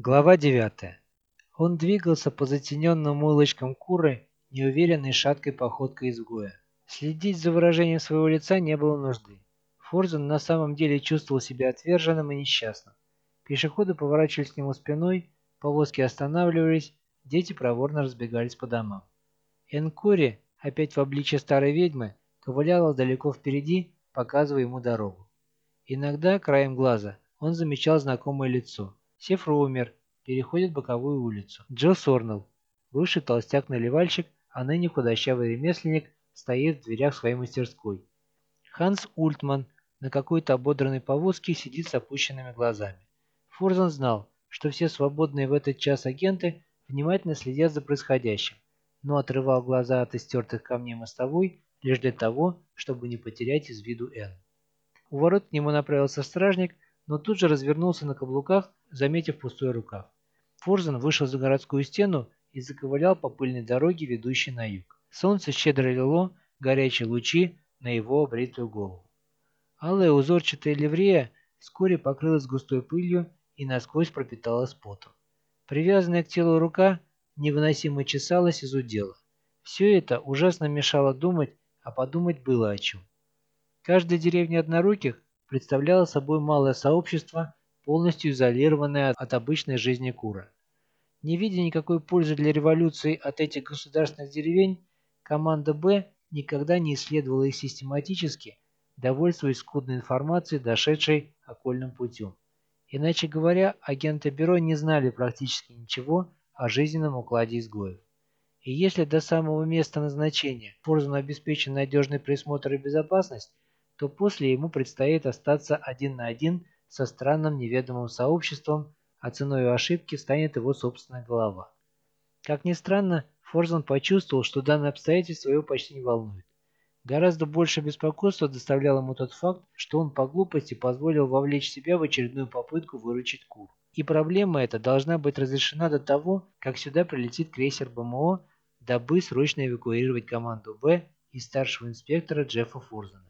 Глава 9. Он двигался по затененным улочкам Куры неуверенной шаткой походкой изгоя. Следить за выражением своего лица не было нужды. Форзен на самом деле чувствовал себя отверженным и несчастным. Пешеходы поворачивались к нему спиной, повозки останавливались, дети проворно разбегались по домам. Энкори, опять в обличье старой ведьмы, ковыляла далеко впереди, показывая ему дорогу. Иногда, краем глаза, он замечал знакомое лицо – Сеф умер, переходит боковую улицу. Джо Сорнелл, бывший толстяк-наливальщик, а ныне худощавый ремесленник, стоит в дверях своей мастерской. Ханс Ультман на какой-то ободранной повозке сидит с опущенными глазами. Фурзан знал, что все свободные в этот час агенты внимательно следят за происходящим, но отрывал глаза от истертых камней мостовой лишь для того, чтобы не потерять из виду Энн. У ворот к нему направился стражник, но тут же развернулся на каблуках заметив пустой рукав. Форзен вышел за городскую стену и заковылял по пыльной дороге, ведущей на юг. Солнце щедро лило горячие лучи на его обритую голову. Алая узорчатая ливрея вскоре покрылась густой пылью и насквозь пропиталась потом. Привязанная к телу рука невыносимо чесалась и зудела. Все это ужасно мешало думать, а подумать было о чем. Каждая деревня одноруких представляла собой малое сообщество полностью изолированная от обычной жизни Кура. Не видя никакой пользы для революции от этих государственных деревень, команда «Б» никогда не исследовала их систематически, довольствуясь скудной информацией, дошедшей окольным путем. Иначе говоря, агенты бюро не знали практически ничего о жизненном укладе изгоев. И если до самого места назначения Форзану обеспечен надежный присмотр и безопасность, то после ему предстоит остаться один на один со странным неведомым сообществом, а ценой ошибки станет его собственная голова. Как ни странно, Форзан почувствовал, что данное обстоятельство его почти не волнует. Гораздо больше беспокойства доставлял ему тот факт, что он по глупости позволил вовлечь себя в очередную попытку выручить Кур. И проблема эта должна быть разрешена до того, как сюда прилетит крейсер БМО, дабы срочно эвакуировать команду «Б» и старшего инспектора Джеффа Форзана.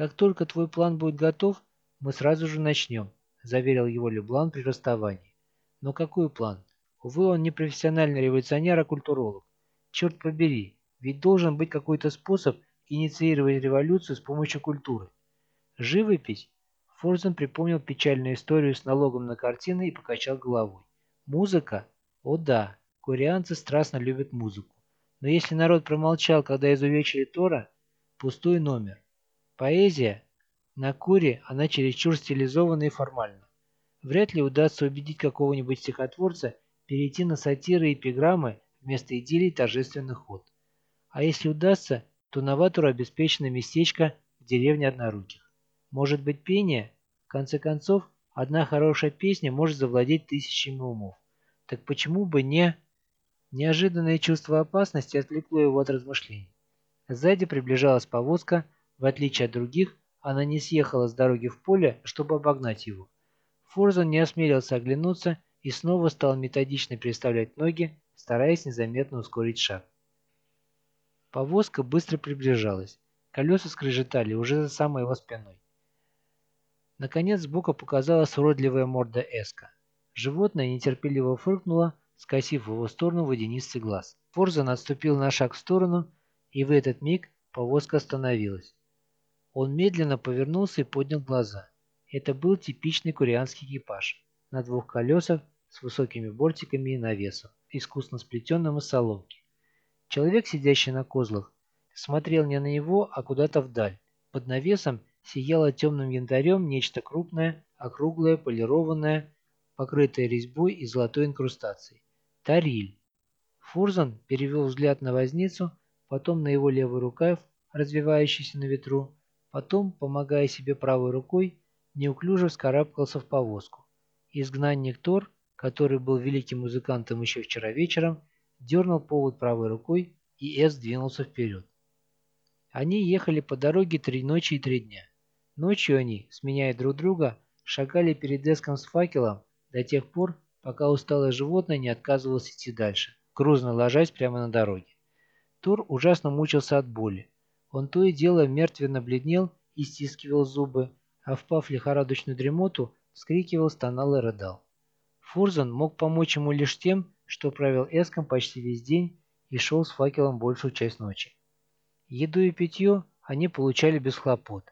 Как только твой план будет готов, «Мы сразу же начнем», – заверил его Люблан при расставании. «Но какой план? Увы, он не профессиональный революционер, а культуролог. Черт побери, ведь должен быть какой-то способ инициировать революцию с помощью культуры. Живопись?» Форзен припомнил печальную историю с налогом на картины и покачал головой. «Музыка? О да, курианцы страстно любят музыку. Но если народ промолчал, когда изувечили Тора, пустой номер. Поэзия? На Куре она чересчур стилизована и формальна. Вряд ли удастся убедить какого-нибудь стихотворца перейти на сатиры и эпиграммы вместо идиллий торжественных ход. А если удастся, то новатору обеспечено местечко в деревне одноруких. Может быть пение? В конце концов, одна хорошая песня может завладеть тысячами умов. Так почему бы не... Неожиданное чувство опасности отвлекло его от размышлений. Сзади приближалась повозка, в отличие от других, она не съехала с дороги в поле, чтобы обогнать его. Форзан не осмелился оглянуться и снова стал методично переставлять ноги, стараясь незаметно ускорить шаг. Повозка быстро приближалась. Колеса скрежетали уже за самой его спиной. Наконец сбоку показалась уродливая морда Эска. Животное нетерпеливо фыркнуло, скосив в его сторону водянистый глаз. Форзан отступил на шаг в сторону, и в этот миг повозка остановилась. Он медленно повернулся и поднял глаза. Это был типичный курианский экипаж. На двух колесах с высокими бортиками и навесом, искусно сплетенным из соломки. Человек, сидящий на козлах, смотрел не на него, а куда-то вдаль. Под навесом сияло темным янтарем нечто крупное, округлое, полированное, покрытое резьбой и золотой инкрустацией. Тариль. Фурзан перевел взгляд на возницу, потом на его левый рукав, развивающийся на ветру, Потом, помогая себе правой рукой, неуклюже вскарабкался в повозку. Изгнанник Тор, который был великим музыкантом еще вчера вечером, дернул повод правой рукой, и Эс двинулся вперед. Они ехали по дороге три ночи и три дня. Ночью они, сменяя друг друга, шагали перед Эском с факелом до тех пор, пока усталое животное не отказывалось идти дальше, грузно ложась прямо на дороге. Тор ужасно мучился от боли. Он то и дело мертвенно бледнел и стискивал зубы, а впав в лихорадочную дремоту, вскрикивал, стонал и рыдал. Фурзан мог помочь ему лишь тем, что правил эском почти весь день и шел с факелом большую часть ночи. Еду и питье они получали без хлопот.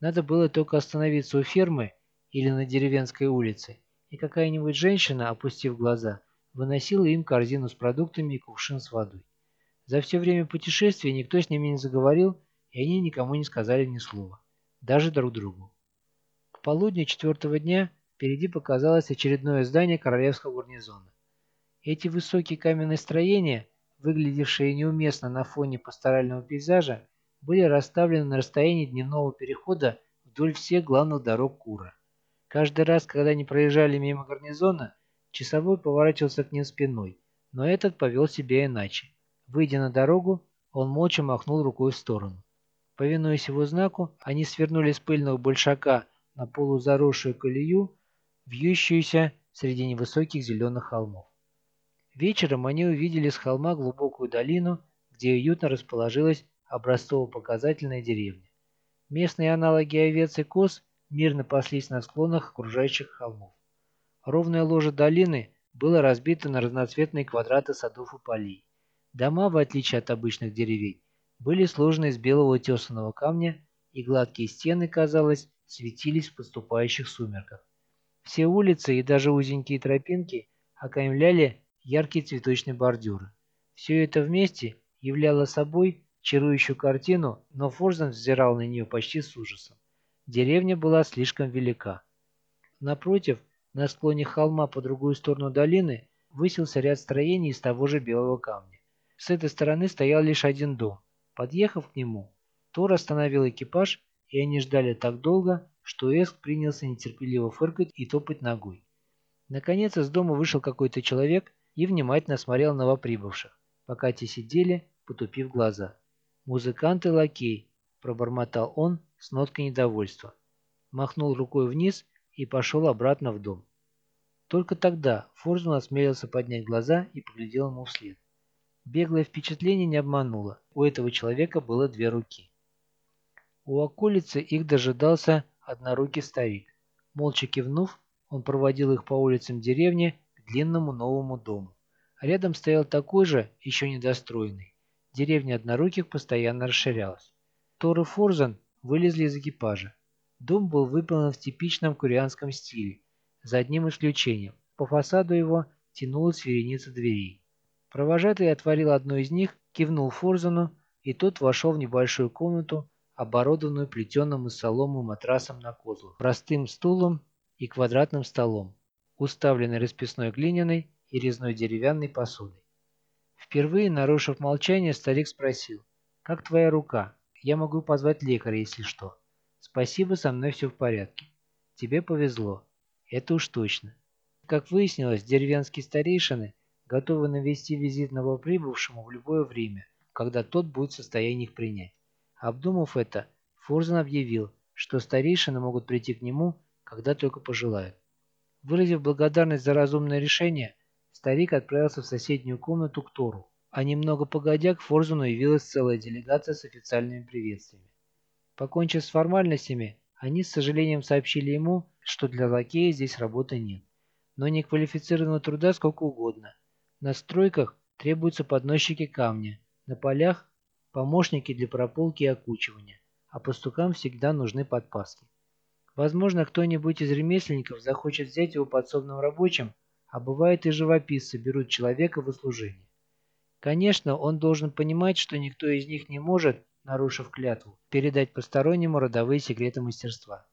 Надо было только остановиться у фермы или на деревенской улице, и какая-нибудь женщина, опустив глаза, выносила им корзину с продуктами и кувшин с водой. За все время путешествия никто с ними не заговорил, и они никому не сказали ни слова, даже друг другу. К полудню четвертого дня впереди показалось очередное здание королевского гарнизона. Эти высокие каменные строения, выглядевшие неуместно на фоне пасторального пейзажа, были расставлены на расстоянии дневного перехода вдоль всех главных дорог Кура. Каждый раз, когда они проезжали мимо гарнизона, часовой поворачивался к ним спиной, но этот повел себя иначе. Выйдя на дорогу, он молча махнул рукой в сторону. Повинуясь его знаку, они свернули с пыльного большака на полузаросшую колею, вьющуюся среди невысоких зеленых холмов. Вечером они увидели с холма глубокую долину, где уютно расположилась образцово-показательная деревня. Местные аналоги овец и коз мирно паслись на склонах окружающих холмов. Ровное ложе долины было разбито на разноцветные квадраты садов и полей. Дома, в отличие от обычных деревень, были сложены из белого тесаного камня, и гладкие стены, казалось, светились в поступающих сумерках. Все улицы и даже узенькие тропинки окаймляли яркие цветочные бордюры. Все это вместе являло собой чарующую картину, но Форзен взирал на нее почти с ужасом. Деревня была слишком велика. Напротив, на склоне холма по другую сторону долины, высился ряд строений из того же белого камня. С этой стороны стоял лишь один дом. Подъехав к нему, Тор остановил экипаж, и они ждали так долго, что Эск принялся нетерпеливо фыркать и топать ногой. Наконец из дома вышел какой-то человек и внимательно смотрел на новоприбывших, пока те сидели, потупив глаза. «Музыкант и лакей», — пробормотал он с ноткой недовольства. Махнул рукой вниз и пошел обратно в дом. Только тогда Форзун осмелился поднять глаза и поглядел ему вслед. Беглое впечатление не обмануло. У этого человека было две руки. У околицы их дожидался однорукий старик. Молча кивнув, он проводил их по улицам деревни к длинному новому дому. Рядом стоял такой же, еще недостроенный. Деревня одноруких постоянно расширялась. Тор и Форзан вылезли из экипажа. Дом был выполнен в типичном курианском стиле, за одним исключением. По фасаду его тянулась вереница дверей. Провожатый отворил одну из них, кивнул Форзану, и тот вошел в небольшую комнату, оборудованную плетеным из соломы матрасом на козлах, простым стулом и квадратным столом, уставленный расписной глиняной и резной деревянной посудой. Впервые, нарушив молчание, старик спросил, «Как твоя рука? Я могу позвать лекаря, если что. Спасибо, со мной все в порядке. Тебе повезло. Это уж точно». Как выяснилось, деревенские старейшины готовы навести визит новоприбывшему в любое время, когда тот будет в состоянии их принять. Обдумав это, Форзен объявил, что старейшины могут прийти к нему, когда только пожелают. Выразив благодарность за разумное решение, старик отправился в соседнюю комнату к Тору, а немного погодя к Форзуну явилась целая делегация с официальными приветствиями. Покончив с формальностями, они с сожалением сообщили ему, что для лакея здесь работы нет. Но неквалифицированного труда сколько угодно. На стройках требуются подносчики камня, на полях – помощники для прополки и окучивания, а пастукам всегда нужны подпаски. Возможно, кто-нибудь из ремесленников захочет взять его подсобным рабочим, а бывает и живописцы берут человека в услужение. Конечно, он должен понимать, что никто из них не может, нарушив клятву, передать постороннему родовые секреты мастерства.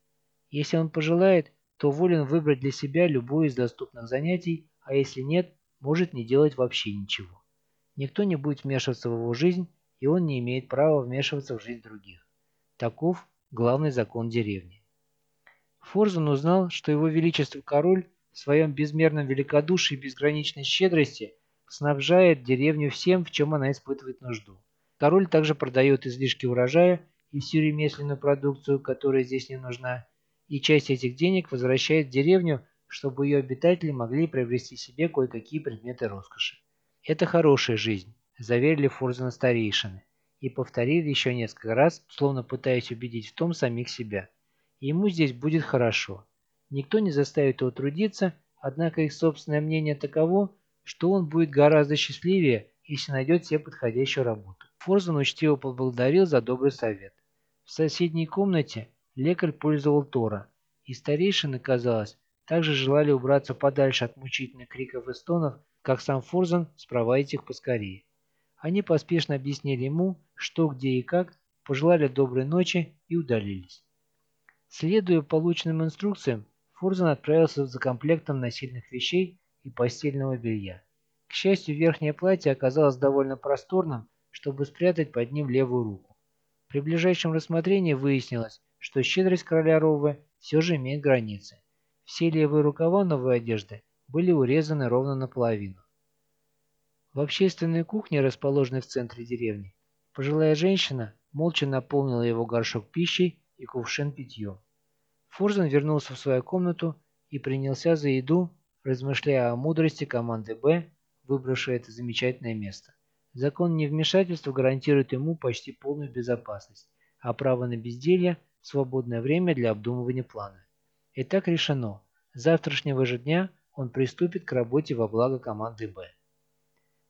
Если он пожелает, то волен выбрать для себя любое из доступных занятий, а если нет, может не делать вообще ничего. Никто не будет вмешиваться в его жизнь, и он не имеет права вмешиваться в жизнь других. Таков главный закон деревни. Форзан узнал, что его величество король в своем безмерном великодушии и безграничной щедрости снабжает деревню всем, в чем она испытывает нужду. Король также продает излишки урожая и всю ремесленную продукцию, которая здесь не нужна, и часть этих денег возвращает в деревню, чтобы ее обитатели могли приобрести себе кое-какие предметы роскоши. Это хорошая жизнь, заверили Форзена старейшины, и повторили еще несколько раз, словно пытаясь убедить в том самих себя – ему здесь будет хорошо. Никто не заставит его трудиться, однако их собственное мнение таково, что он будет гораздо счастливее, если найдет себе подходящую работу. Форзан учтиво поблагодарил за добрый совет. В соседней комнате лекарь пользовал Тора, и старейшины, казалось, также желали убраться подальше от мучительных криков и стонов, как сам Форзан спровадить их поскорее. Они поспешно объяснили ему, что, где и как, пожелали доброй ночи и удалились. Следуя полученным инструкциям, Форзан отправился за комплектом насильных вещей и постельного белья. К счастью, верхнее платье оказалось довольно просторным, чтобы спрятать под ним левую руку. При ближайшем рассмотрении выяснилось, что щедрость короля Ровы все же имеет границы. Все левые рукава новой одежды были урезаны ровно наполовину. В общественной кухне, расположенной в центре деревни, пожилая женщина молча наполнила его горшок пищей и кувшин питьем. Фурзен вернулся в свою комнату и принялся за еду, размышляя о мудрости команды «Б», выбравшей это замечательное место. Закон невмешательства гарантирует ему почти полную безопасность, а право на безделье – свободное время для обдумывания плана. И так решено. С завтрашнего же дня он приступит к работе во благо команды «Б».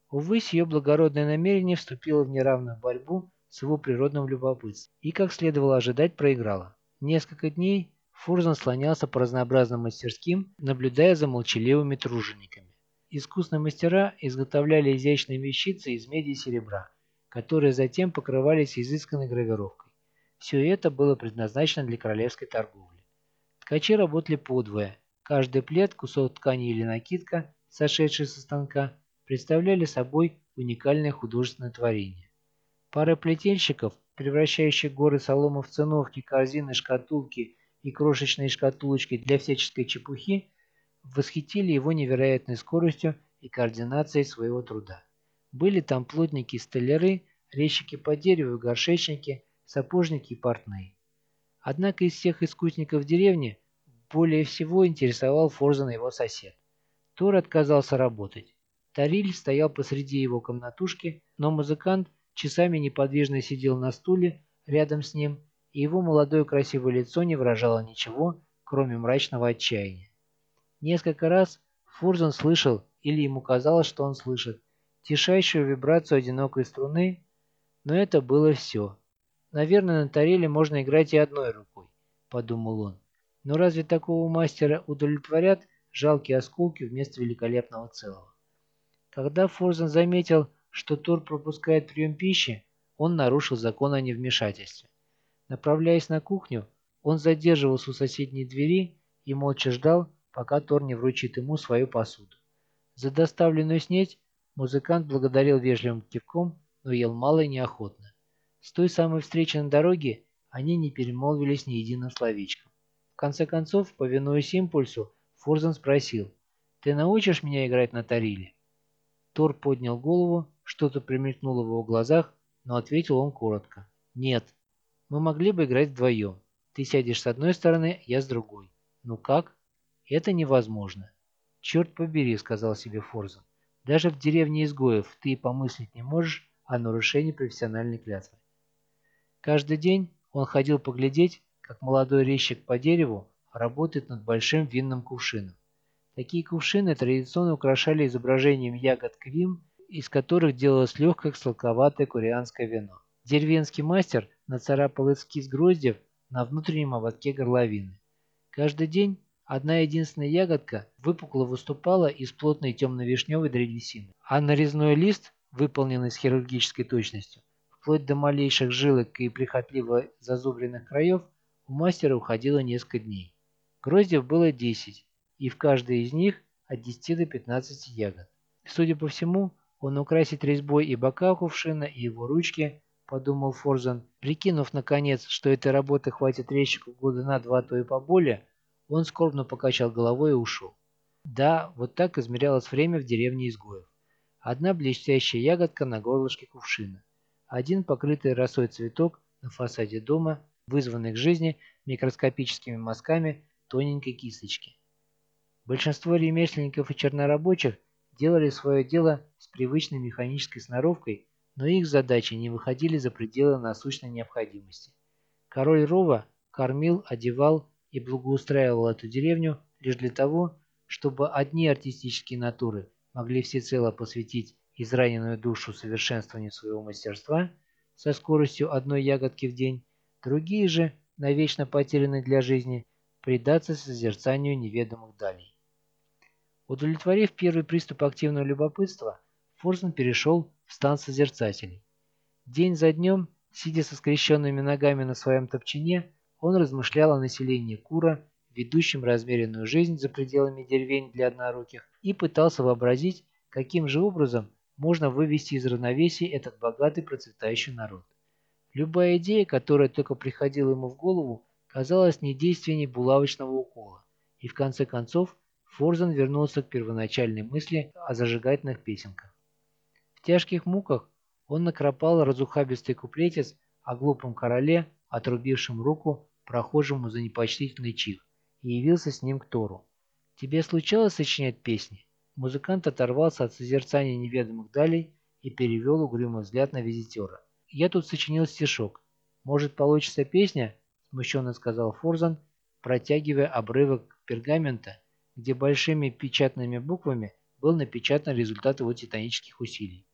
Увы, ее благородное намерение вступило в неравную борьбу с его природным любопытством и, как следовало ожидать, проиграло. Несколько дней Фурзан слонялся по разнообразным мастерским, наблюдая за молчаливыми тружениками. Искусные мастера изготовляли изящные вещицы из меди и серебра, которые затем покрывались изысканной гравировкой. Все это было предназначено для королевской торговли. Ткачи работали подвое. Каждый плед, кусок ткани или накидка, сошедший со станка, представляли собой уникальное художественное творение. Пара плетельщиков, превращающих горы соломы в циновки, корзины, шкатулки и крошечные шкатулочки для всяческой чепухи, восхитили его невероятной скоростью и координацией своего труда. Были там плотники-столяры, резчики по дереву, горшечники, сапожники и портные. Однако из всех искусников деревни более всего интересовал Форзан его сосед. Тор отказался работать. Тариль стоял посреди его комнатушки, но музыкант часами неподвижно сидел на стуле рядом с ним, и его молодое красивое лицо не выражало ничего, кроме мрачного отчаяния. Несколько раз Фурзан слышал, или ему казалось, что он слышит, тишайшую вибрацию одинокой струны, но это было все. Наверное, на тареле можно играть и одной рукой, подумал он. Но разве такого мастера удовлетворят жалкие осколки вместо великолепного целого? Когда Форзан заметил, что Тор пропускает прием пищи, он нарушил закон о невмешательстве. Направляясь на кухню, он задерживался у соседней двери и молча ждал, пока Тор не вручит ему свою посуду. За доставленную снеть музыкант благодарил вежливым кивком, но ел мало и неохотно. С той самой встречи на дороге они не перемолвились ни единым словечком. В конце концов, повинуясь импульсу, Фурзан спросил, «Ты научишь меня играть на тариле?» Тор поднял голову, что-то примелькнуло в его глазах, но ответил он коротко, «Нет, мы могли бы играть вдвоем. Ты сядешь с одной стороны, я с другой. Ну как?» Это невозможно. Черт побери, сказал себе Форзан. Даже в деревне изгоев ты и помыслить не можешь о нарушении профессиональной клятвы. Каждый день он ходил поглядеть, как молодой резчик по дереву работает над большим винным кувшином. Такие кувшины традиционно украшали изображением ягод квим, из которых делалось легкое сладковатое курианское вино. Деревенский мастер нацарапал эскиз гроздев на внутреннем ободке горловины. Каждый день Одна единственная ягодка выпукло выступала из плотной темно-вишневой древесины, а нарезной лист, выполненный с хирургической точностью, вплоть до малейших жилок и прихотливо зазубренных краев, у мастера уходило несколько дней. Гроздьев было 10, и в каждой из них от 10 до 15 ягод. Судя по всему, он украсит резьбой и бока кувшина, и его ручки, подумал Форзан, прикинув наконец, что этой работы хватит резчику года на два, то и поболее, он скорбно покачал головой и ушел. Да, вот так измерялось время в деревне изгоев. Одна блестящая ягодка на горлышке кувшина. Один покрытый росой цветок на фасаде дома, вызванный к жизни микроскопическими мазками тоненькой кисточки. Большинство ремесленников и чернорабочих делали свое дело с привычной механической сноровкой, но их задачи не выходили за пределы насущной необходимости. Король Рова кормил, одевал и благоустраивал эту деревню лишь для того, чтобы одни артистические натуры могли всецело посвятить израненную душу совершенствованию своего мастерства со скоростью одной ягодки в день, другие же, навечно потерянные для жизни, предаться созерцанию неведомых далей. Удовлетворив первый приступ активного любопытства, Форзен перешел в стан созерцателей. День за днем, сидя со скрещенными ногами на своем топчине, он размышлял о населении Кура ведущим размеренную жизнь за пределами деревень для одноруких, и пытался вообразить, каким же образом можно вывести из равновесия этот богатый процветающий народ. Любая идея, которая только приходила ему в голову, казалась недейственней булавочного укола, и в конце концов Форзен вернулся к первоначальной мысли о зажигательных песенках. В тяжких муках он накропал разухабистый куплетец о глупом короле, отрубившем руку прохожему за непочтительный чих, и явился с ним к Тору. «Тебе случалось сочинять песни?» Музыкант оторвался от созерцания неведомых далей и перевел угрюмый взгляд на визитера. «Я тут сочинил стишок. Может, получится песня?» – смущенно сказал Форзан, протягивая обрывок пергамента, где большими печатными буквами был напечатан результат его титанических усилий.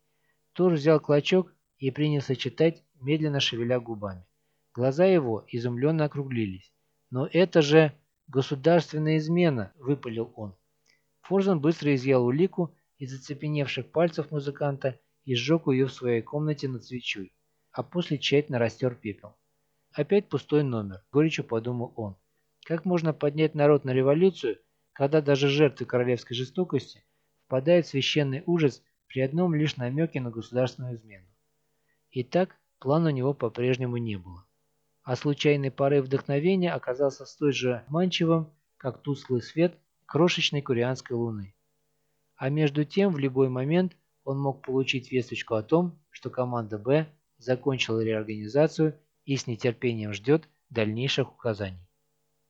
Тор взял клочок и принялся читать, медленно шевеля губами. Глаза его изумленно округлились. «Но это же...» «Государственная измена!» – выпалил он. Форзан быстро изъял улику из зацепеневших пальцев музыканта и сжег ее в своей комнате над свечой, а после тщательно растер пепел. Опять пустой номер, горечью подумал он. Как можно поднять народ на революцию, когда даже жертвы королевской жестокости впадают в священный ужас при одном лишь намеке на государственную измену? Итак, плана у него по-прежнему не было а случайный порыв вдохновения оказался столь же манчивым, как тусклый свет крошечной курианской луны. А между тем, в любой момент он мог получить весточку о том, что команда «Б» закончила реорганизацию и с нетерпением ждет дальнейших указаний.